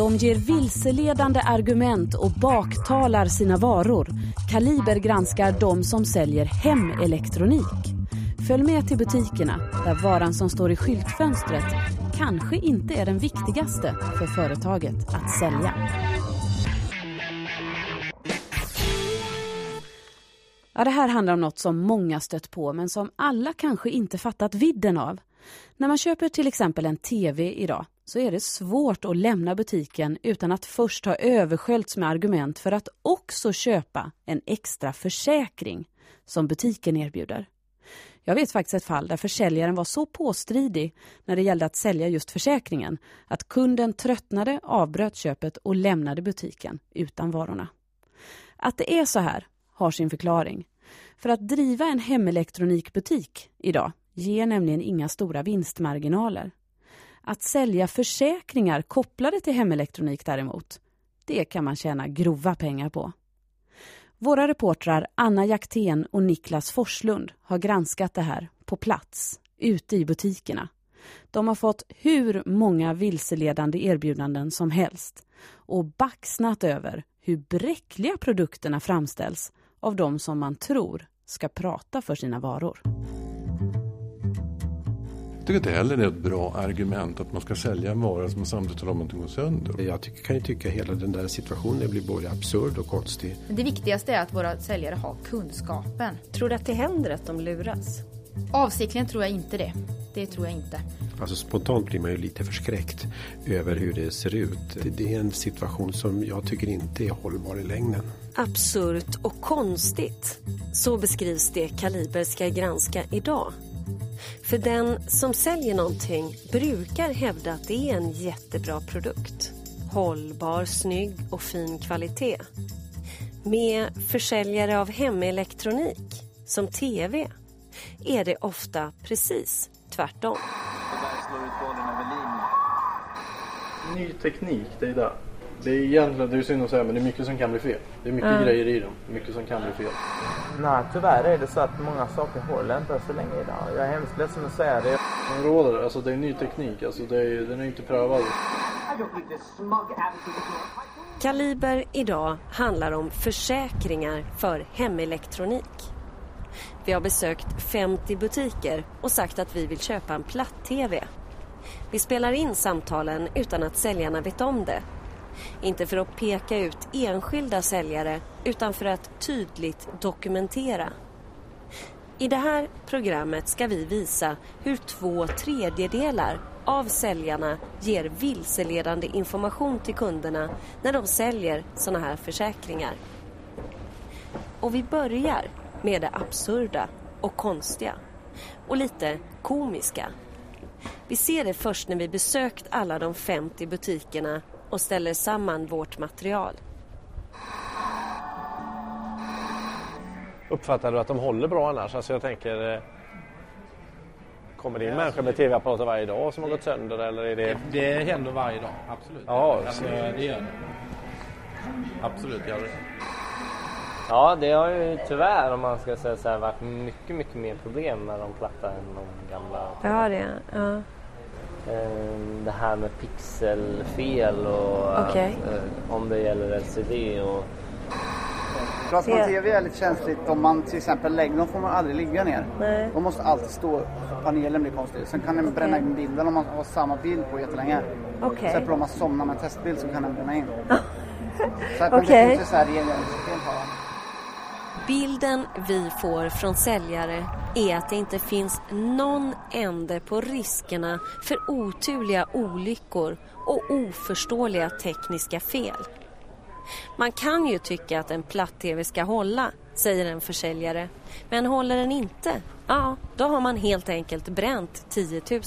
De ger vilseledande argument och baktalar sina varor. Kaliber granskar de som säljer hemelektronik. Följ med till butikerna där varan som står i skyltfönstret kanske inte är den viktigaste för företaget att sälja. Ja, det här handlar om något som många stött på men som alla kanske inte fattat vidden av. När man köper till exempel en tv idag så är det svårt att lämna butiken utan att först ha översköljts med argument för att också köpa en extra försäkring som butiken erbjuder. Jag vet faktiskt ett fall där försäljaren var så påstridig när det gällde att sälja just försäkringen att kunden tröttnade, avbröt köpet och lämnade butiken utan varorna. Att det är så här har sin förklaring. För att driva en hemelektronikbutik idag ger nämligen inga stora vinstmarginaler. Att sälja försäkringar kopplade till hemelektronik däremot, det kan man tjäna grova pengar på. Våra reportrar Anna Jaktén och Niklas Forslund har granskat det här på plats, ute i butikerna. De har fått hur många vilseledande erbjudanden som helst och baxnat över hur bräckliga produkterna framställs av de som man tror ska prata för sina varor. Jag tycker inte heller det är ett bra argument att man ska sälja en vara som samtidigt talar om att den går sönder. Jag tycker, kan ju tycka hela den där situationen blir både absurd och konstig. Det viktigaste är att våra säljare har kunskapen. Tror du att det händer att de luras? Avsiktligen tror jag inte det. Det tror jag inte. Alltså spontant blir man ju lite förskräckt över hur det ser ut. Det är en situation som jag tycker inte är hållbar i längden. Absurt och konstigt. Så beskrivs det Kaliber ska granska idag. För den som säljer någonting brukar hävda att det är en jättebra produkt. Hållbar, snygg och fin kvalitet. Med försäljare av hemelektronik, som tv, är det ofta precis tvärtom. Ny teknik, det är det. Det är egentligen, det är synd att säga, men det är mycket som kan bli fel. Det är mycket mm. grejer i dem. Mycket som kan bli fel. Nej, tyvärr är det så att många saker håller inte så länge idag. Jag är hemskt ledsen att säga det. Den råder, alltså det är ny teknik. Alltså det är, den är inte prövad. Kaliber idag handlar om försäkringar för hemelektronik. Vi har besökt 50 butiker och sagt att vi vill köpa en platt-tv. Vi spelar in samtalen utan att säljarna vet om det inte för att peka ut enskilda säljare utan för att tydligt dokumentera. I det här programmet ska vi visa hur två tredjedelar av säljarna ger vilseledande information till kunderna när de säljer såna här försäkringar. Och vi börjar med det absurda och konstiga och lite komiska. Vi ser det först när vi besökt alla de 50 butikerna och ställer samman vårt material. Uppfattar du att de håller bra annars? Alltså jag tänker, eh, kommer det in människor med tv-apparater varje dag som har gått sönder eller är det? Det, det händer varje dag, absolut. Ja, alltså, det gör det. Absolut gör det. Ja, det har ju tyvärr om man ska säga så här varit mycket, mycket mer problem med de platta än de gamla. Det har det, ja. Ehm, det här med pixelfel och okay. Eh, om det gäller LCD och Plasma-TV är lite känsligt om man till exempel lägger dem får man aldrig ligga ner. Nej. De måste alltid stå, panelen blir konstig. Sen kan den okay. bränna in bilden om man har samma bild på jättelänge. Okay. Till exempel om man somnar med en testbild så kan den bränna in. så att okay. det finns ju så här på Bilden vi får från säljare är att det inte finns någon ände på riskerna för oturliga olyckor och oförståeliga tekniska fel. Man kan ju tycka att en platt-tv ska hålla, säger en försäljare. Men håller den inte, ja, då har man helt enkelt bränt 10 000.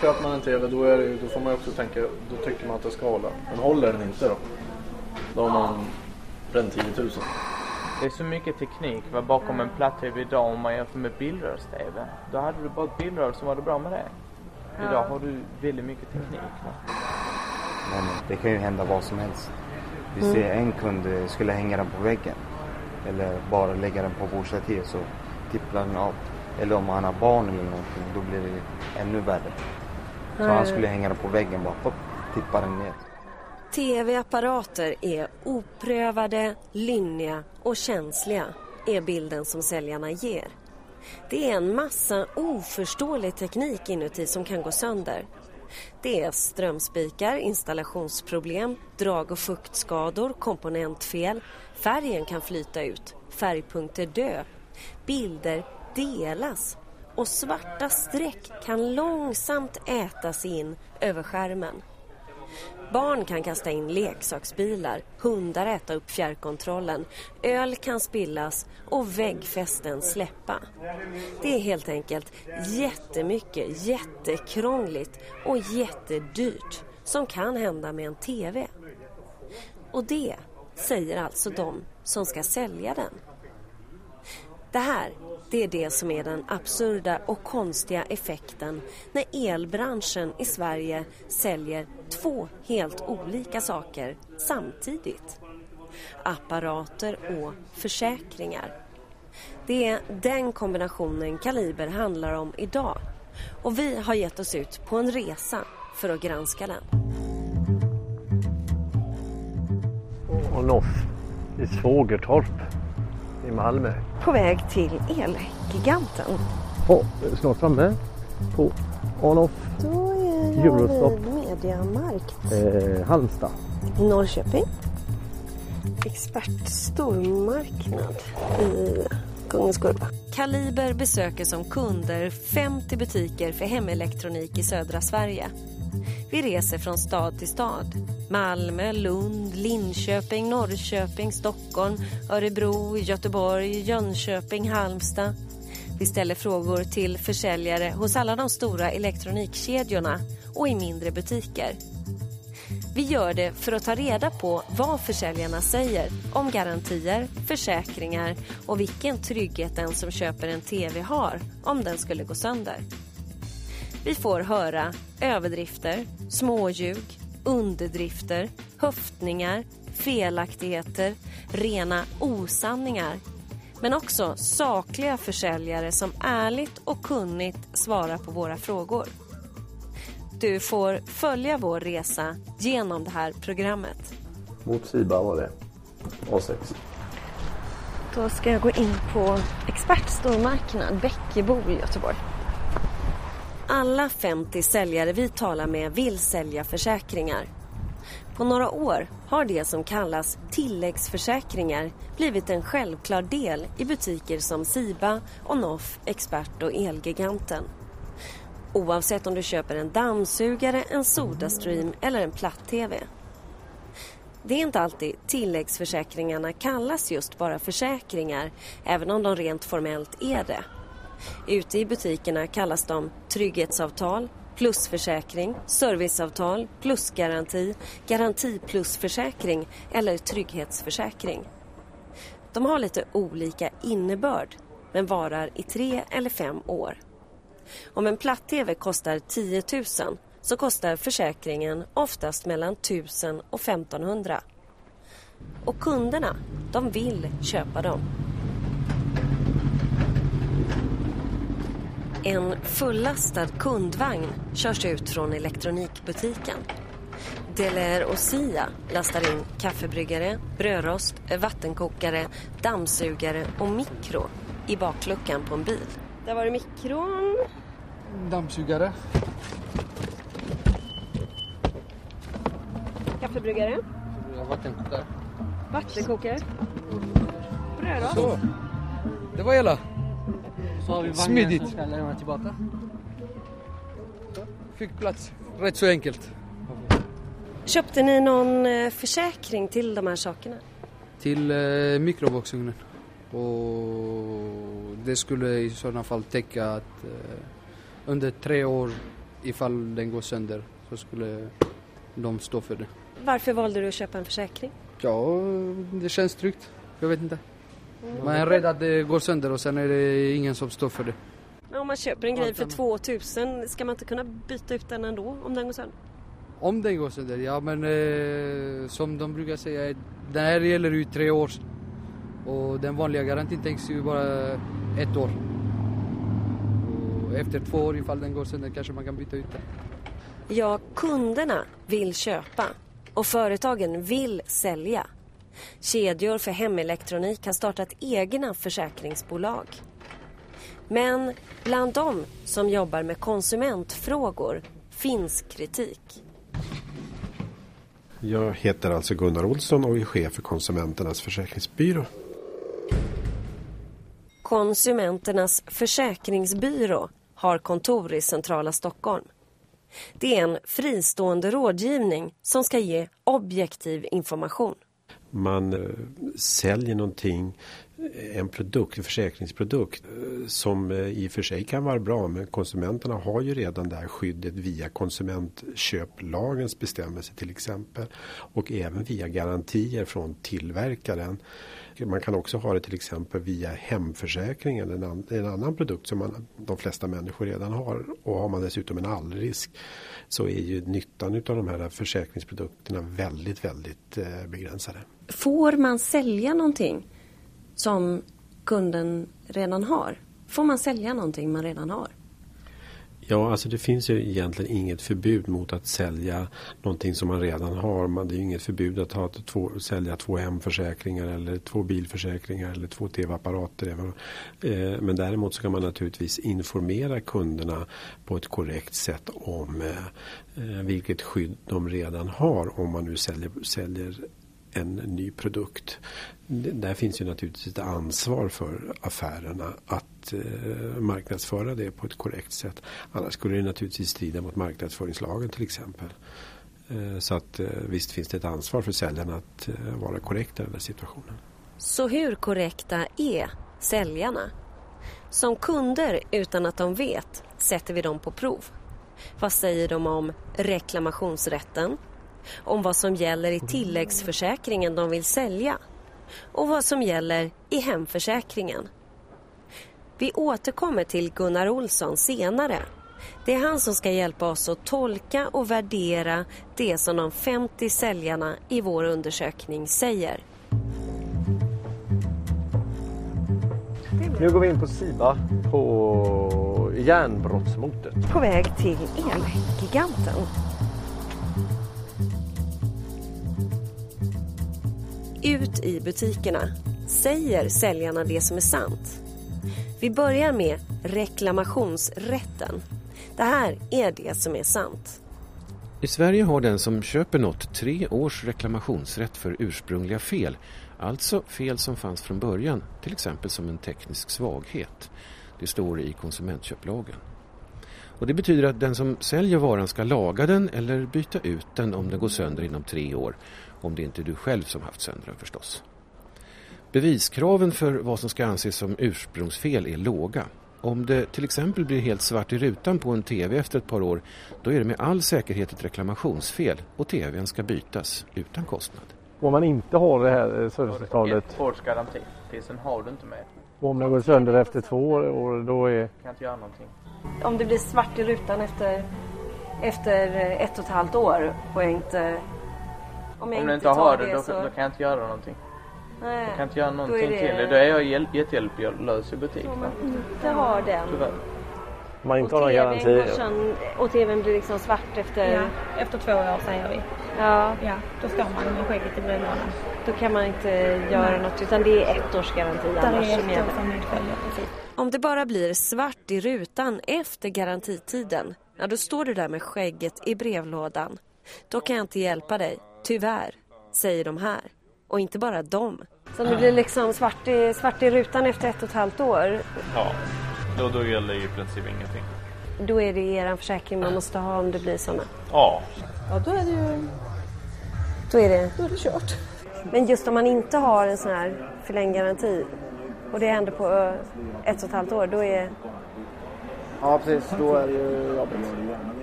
Köper man en tv då, är det, då får man också tänka, då tycker man att det ska hålla. Men håller den inte då? Då har man bränt 10 000. Det är så mycket teknik va, bakom en platt-tv idag om man jämför med bildrörs-tv. Då hade du bara ett bildrör så var det bra med det. Idag har du väldigt mycket teknik. Va? Men det kan ju hända vad som helst. Vi mm. ser en kund skulle hänga den på väggen. Eller bara lägga den på bordsstativ så tipplar den av. Eller om han har barn eller någonting då blir det ännu värre. Så han skulle hänga den på väggen bara, pop, tippar den ner. TV-apparater är oprövade, lynniga och känsliga, är bilden som säljarna ger. Det är en massa oförståelig teknik inuti som kan gå sönder. Det är strömspikar, installationsproblem, drag och fuktskador, komponentfel, färgen kan flyta ut, färgpunkter dö, bilder delas och svarta streck kan långsamt ätas in över skärmen. Barn kan kasta in leksaksbilar, hundar äta upp fjärrkontrollen, öl kan spillas och väggfästen släppa. Det är helt enkelt jättemycket, jättekrångligt och jättedyrt som kan hända med en TV. Och det säger alltså de som ska sälja den. Det här det är det som är den absurda och konstiga effekten när elbranschen i Sverige säljer två helt olika saker samtidigt. Apparater och försäkringar. Det är den kombinationen Kaliber handlar om idag och vi har gett oss ut på en resa för att granska den. On-off i Svågertorp i Malmö. På väg till Elgiganten. Är snart framme på On-off Då är jag Eurostop. vid Mediamarkt eh, Halmstad. Norrköping. Expertstormarknad i Kungens Kurva. Kaliber besöker som kunder 50 butiker för hemelektronik i södra Sverige. Vi reser från stad till stad. Malmö, Lund, Linköping, Norrköping, Stockholm, Örebro, Göteborg, Jönköping, Halmstad. Vi ställer frågor till försäljare hos alla de stora elektronikkedjorna och i mindre butiker. Vi gör det för att ta reda på vad försäljarna säger om garantier, försäkringar och vilken trygghet den som köper en TV har om den skulle gå sönder. Vi får höra överdrifter, småljug, underdrifter, höftningar, felaktigheter, rena osanningar. Men också sakliga försäljare som ärligt och kunnigt svarar på våra frågor. Du får följa vår resa genom det här programmet. Mot Siba var det. A6. Då ska jag gå in på Expertstormarknad, Bäckebo i Göteborg. Alla 50 säljare vi talar med vill sälja försäkringar. På några år har det som kallas tilläggsförsäkringar blivit en självklar del i butiker som Siba, Onoff, Expert och Elgiganten. Oavsett om du köper en dammsugare, en Sodastream eller en platt-tv. Det är inte alltid tilläggsförsäkringarna kallas just bara försäkringar, även om de rent formellt är det. Ute i butikerna kallas de trygghetsavtal, plusförsäkring, serviceavtal, plusgaranti, garanti plusförsäkring eller trygghetsförsäkring. De har lite olika innebörd men varar i tre eller fem år. Om en platt-tv kostar 10 000 så kostar försäkringen oftast mellan 1000 och 1500. Och kunderna, de vill köpa dem. En fullastad kundvagn körs ut från elektronikbutiken. Delair och Sia lastar in kaffebryggare, brödrost, vattenkokare, dammsugare och mikro i bakluckan på en bil. Där var det mikron. Dammsugare. Kaffebryggare. Vattenkokare. Vattenkokare. Brödrost. Så. Det var hela. Smidigt. Fick plats. Rätt så enkelt. Köpte ni någon eh, försäkring till de här sakerna? Till eh, mikrovågsugnen. Och det skulle i sådana fall täcka att eh, under tre år ifall den går sönder så skulle de stå för det. Varför valde du att köpa en försäkring? Ja, det känns tryggt. Jag vet inte. Man är rädd att det går sönder och sen är det ingen som står för det. Men om man köper en grej för 2000, ska man inte kunna byta ut den ändå om den går sönder? Om den går sönder, ja men eh, som de brukar säga, den här gäller ju i tre år. Och den vanliga garantin tänks ju bara ett år. Och efter två år ifall den går sönder kanske man kan byta ut den. Ja, kunderna vill köpa och företagen vill sälja. Kedjor för hemelektronik har startat egna försäkringsbolag. Men bland dem som jobbar med konsumentfrågor finns kritik. Jag heter alltså Gunnar Olsson och är chef för Konsumenternas försäkringsbyrå. Konsumenternas försäkringsbyrå har kontor i centrala Stockholm. Det är en fristående rådgivning som ska ge objektiv information. Man eh, säljer någonting, eh, en produkt, en försäkringsprodukt eh, som i och för sig kan vara bra men konsumenterna har ju redan det här skyddet via konsumentköplagens bestämmelser till exempel och även via garantier från tillverkaren. Man kan också ha det till exempel via hemförsäkringen, en, an, en annan produkt som man, de flesta människor redan har. Och har man dessutom en allrisk så är ju nyttan av de här försäkringsprodukterna väldigt, väldigt eh, begränsade. Får man sälja någonting som kunden redan har? Får man sälja någonting man redan har? Ja, alltså det finns ju egentligen inget förbud mot att sälja någonting som man redan har. Man, det är ju inget förbud att ha två, sälja två hemförsäkringar eller två bilförsäkringar eller två tv-apparater. Eh, men däremot så kan man naturligtvis informera kunderna på ett korrekt sätt om eh, eh vilket skydd de redan har om man nu säljer, säljer en ny produkt. Där finns ju naturligtvis ett ansvar för affärerna att eh, marknadsföra det på ett korrekt sätt. Annars skulle det naturligtvis strida mot marknadsföringslagen till exempel. Eh, så att eh, visst finns det ett ansvar för säljarna att eh, vara korrekta i den här situationen. Så hur korrekta är säljarna? Som kunder utan att de vet sätter vi dem på prov. Vad säger de om reklamationsrätten? Om vad som gäller i tilläggsförsäkringen de vill sälja och vad som gäller i hemförsäkringen. Vi återkommer till Gunnar Olsson senare. Det är han som ska hjälpa oss att tolka och värdera det som de 50 säljarna i vår undersökning säger. Nu går vi in på Siba på järnbrottsmotet. På väg till Elgiganten. Ut i butikerna säger säljarna det som är sant. Vi börjar med reklamationsrätten. Det här är det som är sant. I Sverige har den som köper något tre års reklamationsrätt för ursprungliga fel. Alltså fel som fanns från början, till exempel som en teknisk svaghet. Det står i konsumentköplagen. Och det betyder att den som säljer varan ska laga den eller byta ut den om den går sönder inom tre år om det inte är du själv som haft sönder den förstås. Beviskraven för vad som ska anses som ursprungsfel är låga. Om det till exempel blir helt svart i rutan på en tv efter ett par år då är det med all säkerhet ett reklamationsfel och tvn ska bytas utan kostnad. Om man inte har det här eh, serviceavtalet? Ett års garanti, sen har du inte med. Och om det går sönder efter två år då är... Kan inte göra någonting. Om det blir svart i rutan efter, efter ett och ett halvt år och jag inte om, jag Om du inte inte har det, det, då, så... då kan jag inte göra någonting. Nej, jag kan inte göra någonting det... till det. Då är jag hjäl jättehjälplös i butik. Om man inte har den. Tyvärr. Man inte har någon garanti. Och tvn blir liksom svart efter... Ja, efter två år säger vi. Ja. Ja, då ska man med skägget i brevlådan. Då kan man inte göra Nej. något utan det är ett års garanti Där annars är som ett gäller. som precis. Om det bara blir svart i rutan efter garantitiden, ja då står du där med skägget i brevlådan. Då kan jag inte hjälpa dig, tyvärr, säger de här. Och inte bara de. Så om det blir liksom svart i, svart i rutan efter ett och ett halvt år, Ja, då, då gäller ju i princip ingenting. då är det er försäkring man måste ha om det blir sådana. Ja. Ja, då är det ju Då är det... då är det kört. Men just om man inte har en sån här förlängd garanti och det ändå på eh, ett och ett halvt år, då är, Ja, precis. Då är det ju jobbigt.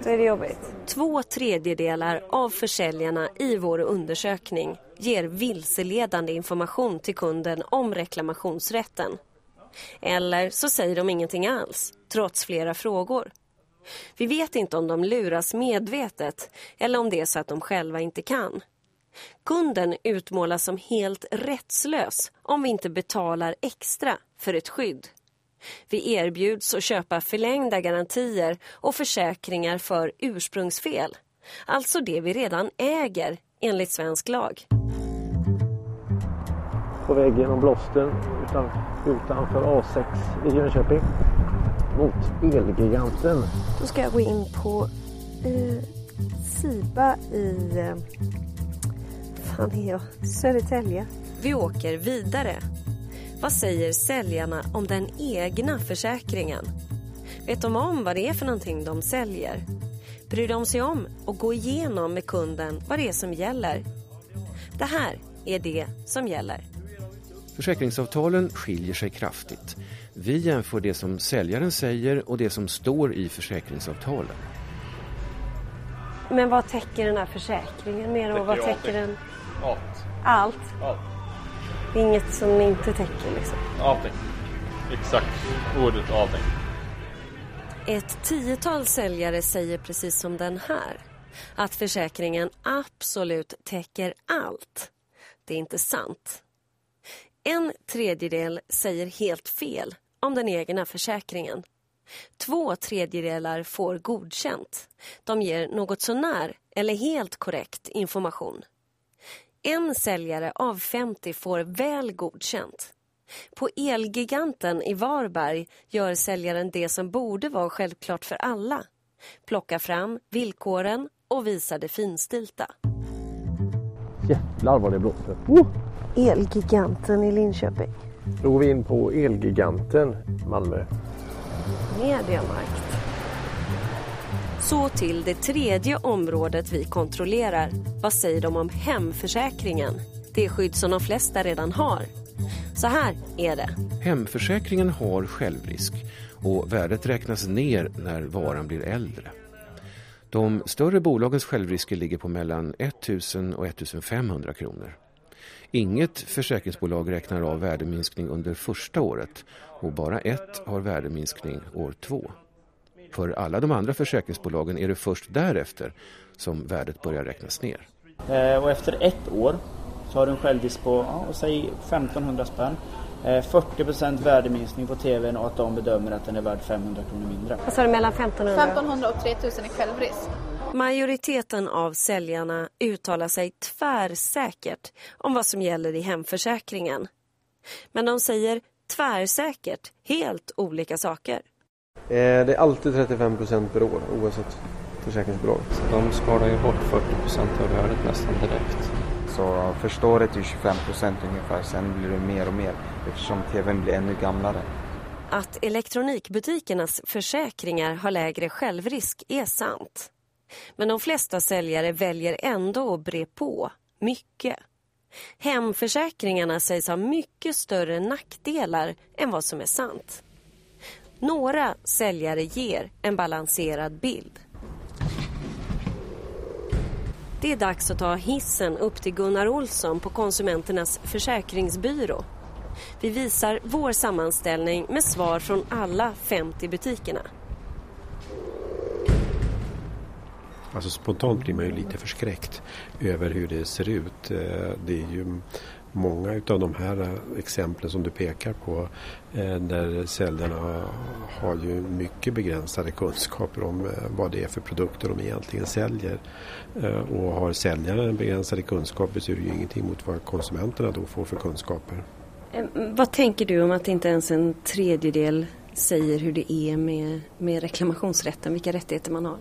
då är det jobbigt. Två tredjedelar av försäljarna i vår undersökning ger vilseledande information till kunden om reklamationsrätten. Eller så säger de ingenting alls, trots flera frågor. Vi vet inte om de luras medvetet eller om det är så att de själva inte kan. Kunden utmålas som helt rättslös om vi inte betalar extra för ett skydd. Vi erbjuds att köpa förlängda garantier och försäkringar för ursprungsfel. Alltså det vi redan äger enligt svensk lag. På väg genom Blåsten utan, utanför A6 i Jönköping mot Elgiganten. Då ska jag gå in på eh, Siba i... Fan är jag? Södertälje. Vi åker vidare. Vad säger säljarna om den egna försäkringen? Vet de om vad det är för någonting de säljer? Bryr de sig om att gå igenom med kunden vad det är som gäller? Det här är det som gäller. Försäkringsavtalen skiljer sig kraftigt. Vi jämför det som säljaren säger och det som står i försäkringsavtalen. Men vad täcker den här försäkringen mer och vad täcker den? Allt. Allt? Allt. Inget som inte täcker liksom? Allting. Exakt ordet allting. Ett tiotal säljare säger precis som den här att försäkringen absolut täcker allt. Det är inte sant. En tredjedel säger helt fel om den egna försäkringen. Två tredjedelar får godkänt. De ger något sånär eller helt korrekt information. En säljare av 50 får väl godkänt. På Elgiganten i Varberg gör säljaren det som borde vara självklart för alla. Plockar fram villkoren och visar det finstilta. Jävlar vad det blåser. Oh! Elgiganten i Linköping. Då går vi in på Elgiganten Malmö. Mediamarkt. Så till det tredje området vi kontrollerar. Vad säger de om hemförsäkringen? Det skydd som de flesta redan har. Så här är det. Hemförsäkringen har självrisk och värdet räknas ner när varan blir äldre. De större bolagens självrisker ligger på mellan 1 000 och 1 500 kronor. Inget försäkringsbolag räknar av värdeminskning under första året och bara ett har värdeminskning år två. För alla de andra försäkringsbolagen är det först därefter som värdet börjar räknas ner. Eh, och efter ett år så har du en självrisk på, ja, säg 1500 spänn. Eh, 40% värdeminskning på tvn och att de bedömer att den är värd 500 kronor mindre. Vad sa du, mellan 1500? 1500 och 3000 i självrisk. Majoriteten av säljarna uttalar sig tvärsäkert om vad som gäller i hemförsäkringen. Men de säger tvärsäkert helt olika saker. Eh, Det är alltid 35 procent per år oavsett försäkringsbolag. De skalar ju bort 40 procent av värdet nästan direkt. Så första året är 25 procent ungefär, sen blir det mer och mer eftersom tvn blir ännu gamlare. Att elektronikbutikernas försäkringar har lägre självrisk är sant. Men de flesta säljare väljer ändå att bre på mycket. Hemförsäkringarna sägs ha mycket större nackdelar än vad som är sant. Några säljare ger en balanserad bild. Det är dags att ta hissen upp till Gunnar Olsson på Konsumenternas försäkringsbyrå. Vi visar vår sammanställning med svar från alla 50 butikerna. Alltså spontant blir man ju lite förskräckt över hur det ser ut. Eh, det är ju många av de här eh, exemplen som du pekar på eh, där säljarna har ju mycket begränsade kunskaper om eh, vad det är för produkter de egentligen säljer. Och har säljaren begränsade kunskaper så är det ju ingenting mot vad konsumenterna då får för kunskaper. Vad tänker du om att inte ens en tredjedel säger hur det är med, med reklamationsrätten, vilka rättigheter man har?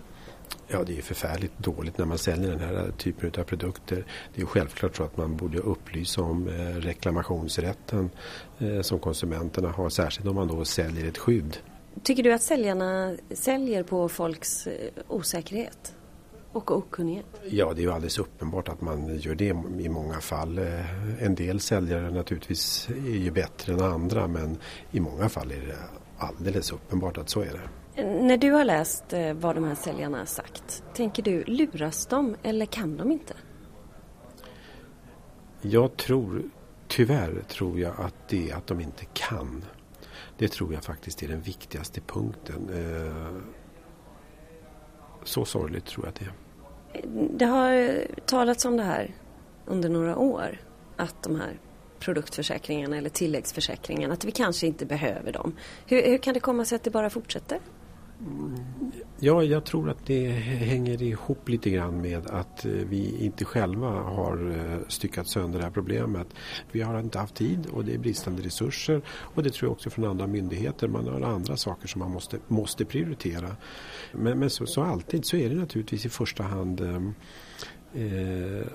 Ja, det är förfärligt dåligt när man säljer den här typen av produkter. Det är självklart så att man borde upplysa om eh, reklamationsrätten eh, som konsumenterna har, särskilt om man då säljer ett skydd. Tycker du att säljarna säljer på folks eh, osäkerhet och okunnighet? Ja, det är ju alldeles uppenbart att man gör det i många fall. En del säljare naturligtvis är ju bättre än andra men i många fall är det alldeles uppenbart att så är det. När du har läst eh, vad de här säljarna har sagt, tänker du luras de eller kan de inte? Jag tror, tyvärr tror jag att det är att de inte kan. Det tror jag faktiskt är den viktigaste punkten. Eh, Så sorgligt tror jag att det är. Det har talats om det här under några år, att de här produktförsäkringarna eller tilläggsförsäkringarna, att vi kanske inte behöver dem. Hur, hur kan det komma sig att det bara fortsätter? Mm. Ja, jag tror att det hänger ihop lite grann med att eh, vi inte själva har eh, styckat sönder det här problemet. Vi har inte haft tid och det är bristande resurser och det tror jag också från andra myndigheter. Man har andra saker som man måste, måste prioritera. Men, men så, så alltid så är det naturligtvis i första hand eh, Eh,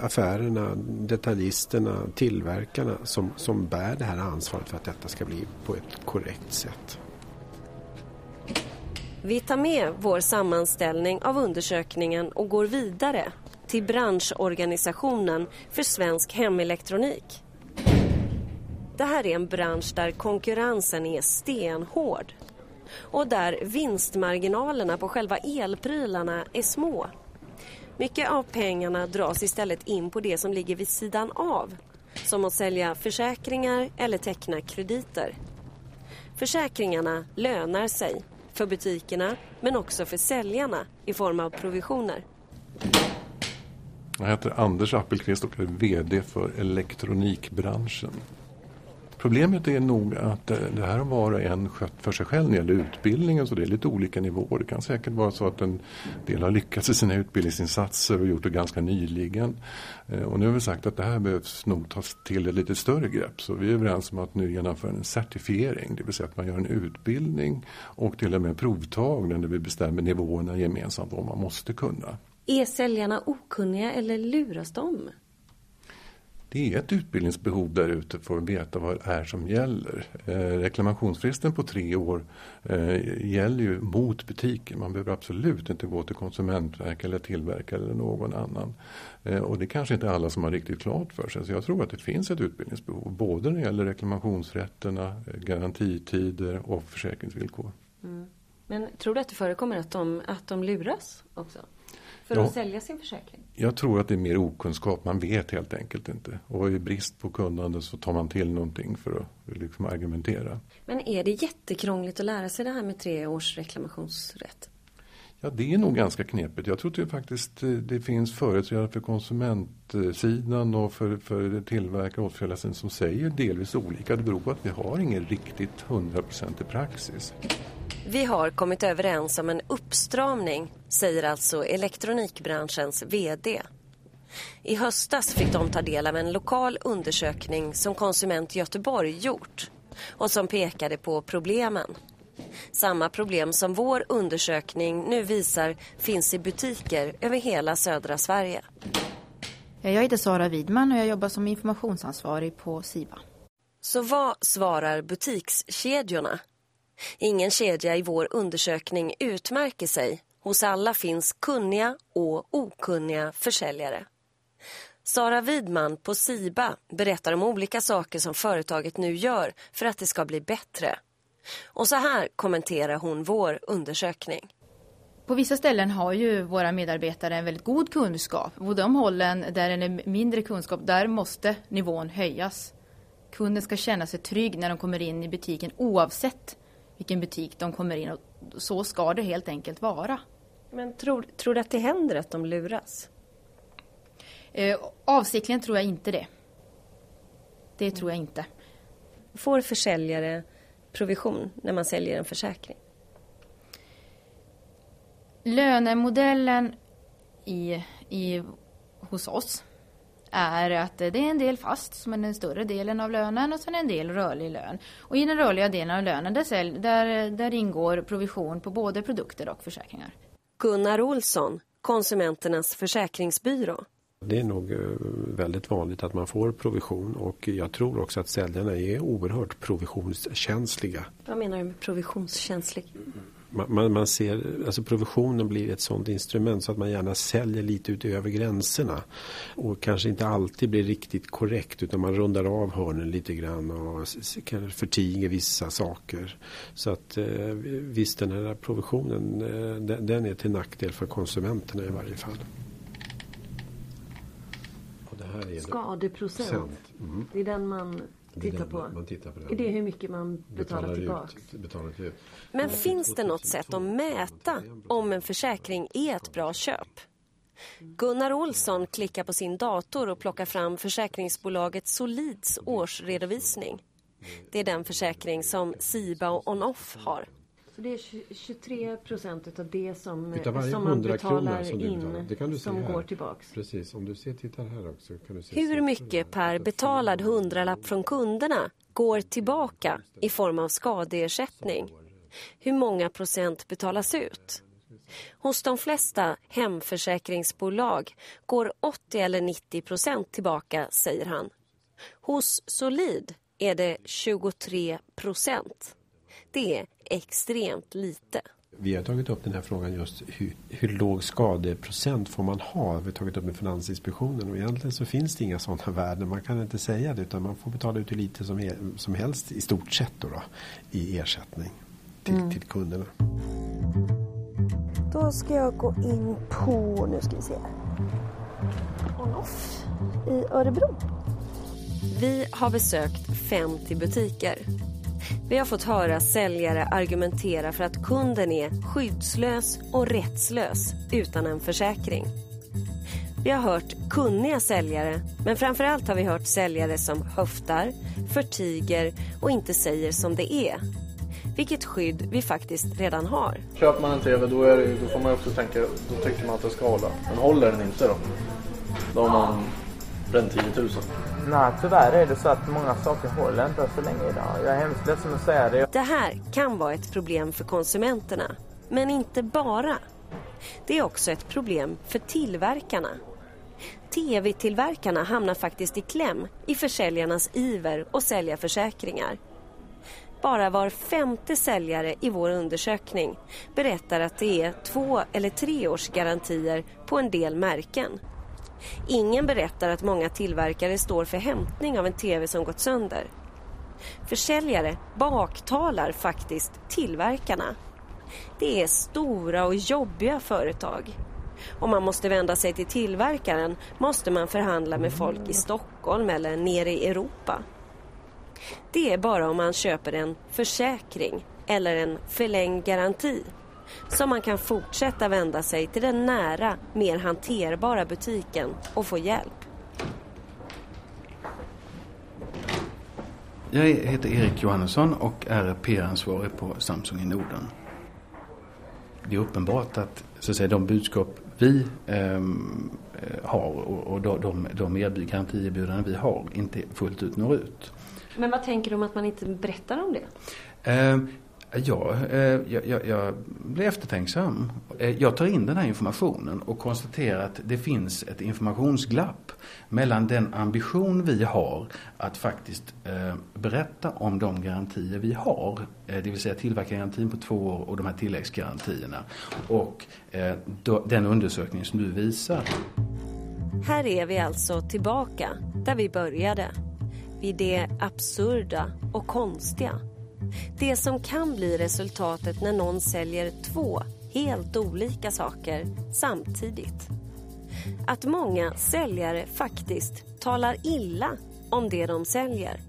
affärerna, detaljisterna, tillverkarna som, som bär det här ansvaret för att detta ska bli på ett korrekt sätt. Vi tar med vår sammanställning av undersökningen och går vidare till branschorganisationen för svensk hemelektronik. Det här är en bransch där konkurrensen är stenhård och där vinstmarginalerna på själva elprylarna är små. Mycket av pengarna dras istället in på det som ligger vid sidan av som att sälja försäkringar eller teckna krediter. Försäkringarna lönar sig för butikerna men också för säljarna i form av provisioner. Jag heter Anders Appelqvist och är VD för elektronikbranschen. Problemet är nog att eh, det här har var och en skött för sig själv när det gäller utbildningen så det är lite olika nivåer. Det kan säkert vara så att en del har lyckats i sina utbildningsinsatser och gjort det ganska nyligen. Eh, och nu har vi sagt att det här behövs nog tas till ett lite större grepp. Så vi är överens om att nu genomföra en certifiering, det vill säga att man gör en utbildning och till och med provtagning där vi bestämmer nivåerna gemensamt vad man måste kunna. Är säljarna okunniga eller luras de? Det är ett utbildningsbehov där ute för att veta vad det är som gäller. Eh, reklamationsfristen på tre år eh, gäller ju mot butiken. Man behöver absolut inte gå till konsumentverk eller tillverkare eller någon annan. Eh, och det kanske inte alla som har riktigt klart för sig. Så jag tror att det finns ett utbildningsbehov både när det gäller reklamationsrätterna, garantitider och försäkringsvillkor. Mm. Men tror du att det förekommer att de, att de luras också? För Ja. att sälja sin försäkring? Jag tror att det är mer okunskap. Man vet helt enkelt inte. Och i brist på kunnande så tar man till någonting för att liksom argumentera. Men är det jättekrångligt att lära sig det här med tre års reklamationsrätt? Ja, det är nog ganska knepigt. Jag tror att det faktiskt eh, det finns företrädare för konsumentsidan och för, för tillverkare och återförsäljare som säger delvis olika. Det beror på att vi har ingen riktigt hundraprocentig praxis. Vi har kommit överens om en uppstramning, säger alltså elektronikbranschens VD. I höstas fick de ta del av en lokal undersökning som Konsument Göteborg gjort och som pekade på problemen. Samma problem som vår undersökning nu visar finns i butiker över hela södra Sverige. Jag heter Sara Widman och jag jobbar som informationsansvarig på SIBA. Så vad svarar butikskedjorna? Ingen kedja i vår undersökning utmärker sig. Hos alla finns kunniga och okunniga försäljare. Sara Widman på SIBA berättar om olika saker som företaget nu gör för att det ska bli bättre. Och så här kommenterar hon vår undersökning. På vissa ställen har ju våra medarbetare en väldigt god kunskap. På de hållen där det är mindre kunskap, där måste nivån höjas. Kunden ska känna sig trygg när de kommer in i butiken oavsett vilken butik de kommer in och så ska det helt enkelt vara. Men tror, tror du att det händer att de luras? Eh, avsiktligen tror jag inte det. Det tror jag inte. Får försäljare provision när man säljer en försäkring? Lönemodellen i, i, hos oss är att det är en del fast som är den större delen av lönen och sen en del rörlig lön. Och i den rörliga delen av lönen där, sälj, där, där ingår provision på både produkter och försäkringar. Gunnar Olsson, Konsumenternas försäkringsbyrå. Det är nog eh, väldigt vanligt att man får provision och jag tror också att säljarna är oerhört provisionskänsliga. Vad menar du med provisionskänslig? Man, man, man ser, alltså provisionen blir ett sådant instrument så att man gärna säljer lite utöver gränserna. Och kanske inte alltid blir riktigt korrekt utan man rundar av hörnen lite grann och förtiger vissa saker. Så att eh, visst den här provisionen eh, den, den är till nackdel för konsumenterna i varje fall. Det här är Skadeprocent. Cent. Mm. Det är den man Det är tittar den på. man- tittar på den. Är det hur mycket man betalar, tillbaka? Ut, betalar ut. Men finns det något sätt att mäta om en försäkring är ett bra köp? Gunnar Olsson klickar på sin dator och plockar fram försäkringsbolaget Solids årsredovisning. Det är den försäkring som Siba och On-Off har. Så det är 23 procent av det som, Utav varje som man 100 betalar som du in betalar. Det kan du se som går tillbaks. Precis, om du ser, tittar här också kan du se. Hur mycket per betalad hundralapp från kunderna går tillbaka i form av skadeersättning? Hur många procent betalas ut? Hos de flesta hemförsäkringsbolag går 80 eller 90 procent tillbaka, säger han. Hos Solid är det 23 procent. Det är extremt lite. Vi har tagit upp den här frågan just hur, hur låg skadeprocent får man ha? Vi har tagit upp med Finansinspektionen och egentligen så finns det inga sådana värden. Man kan inte säga det utan man får betala ut hur lite som, he- som helst i stort sett då, då i ersättning till, Mm. till kunderna. Då ska jag gå in på, nu ska vi se, On-Off i Örebro. Vi har besökt 50 butiker. Vi har fått höra säljare argumentera för att kunden är skyddslös och rättslös utan en försäkring. Vi har hört kunniga säljare, men framförallt har vi hört säljare som höftar, förtiger och inte säger som det är. Vilket skydd vi faktiskt redan har. Köper man en TV då, är det, då får man ju också tänka, då tycker man att det ska hålla. Men håller den inte då? Då har man bränt 10 000. Nej, tyvärr är det så att många saker håller inte så länge idag. Jag är hemskt ledsen att säga det. Det här kan vara ett problem för konsumenterna, men inte bara. Det är också ett problem för tillverkarna. TV-tillverkarna hamnar faktiskt i kläm i försäljarnas iver att sälja försäkringar. Bara var femte säljare i vår undersökning berättar att det är två eller tre års garantier på en del märken. Ingen berättar att många tillverkare står för hämtning av en TV som gått sönder. Försäljare baktalar faktiskt tillverkarna. Det är stora och jobbiga företag. Om man måste vända sig till tillverkaren måste man förhandla med folk i Stockholm eller nere i Europa. Det är bara om man köper en försäkring eller en förlängd garanti som man kan fortsätta vända sig till den nära, mer hanterbara butiken och få hjälp. Jag heter Erik Johannesson och är PR-ansvarig på Samsung i Norden. Det är uppenbart att, så att säga, de budskap vi ehm, eh, har och, och de, de, de erbjud- garantierbjudanden vi har inte fullt ut når ut. Men vad tänker du om att man inte berättar om det? Ehm, Ja, eh, jag, jag, jag blir eftertänksam. Eh, jag tar in den här informationen och konstaterar att det finns ett informationsglapp mellan den ambition vi har att faktiskt eh, berätta om de garantier vi har, det vill säga tillverkargarantin på två år och de här tilläggsgarantierna och den undersökning som du visar. Här är vi alltså tillbaka där vi började. Vid det absurda och konstiga. Det som kan bli resultatet när någon säljer två helt olika saker samtidigt. Att många säljare faktiskt talar illa om det de säljer.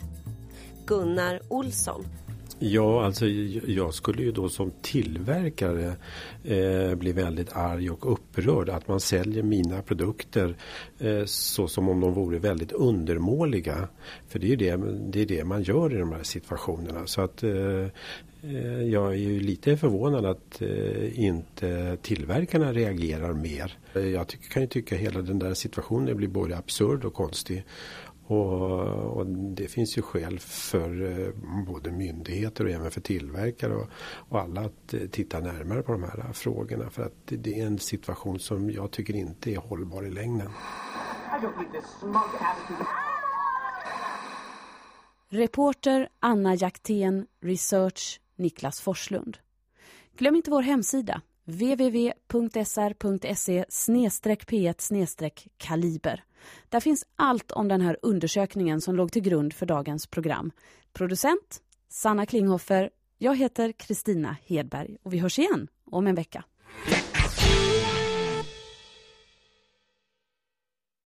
Gunnar Olsson. Ja, alltså jag skulle ju då som tillverkare eh, bli väldigt arg och upprörd att man säljer mina produkter eh, så som om de vore väldigt undermåliga. För det är ju det, det, är det man gör i de här situationerna. Så att eh, eh jag är ju lite förvånad att eh, inte tillverkarna reagerar mer. Jag tycker, kan ju tycka hela den där situationen blir både absurd och konstig. Och, och det finns ju skäl för eh, både myndigheter och även för tillverkare och, och alla att eh, titta närmare på de här frågorna. För att det, är en situation som jag tycker inte är hållbar i längden. Reporter Anna Jaktén, research Niklas Forslund. Glöm inte vår hemsida www.sr.se p1 kaliber. Där finns allt om den här undersökningen som låg till grund för dagens program. Producent Sanna Klinghoffer. Jag heter Kristina Hedberg och vi hörs igen om en vecka.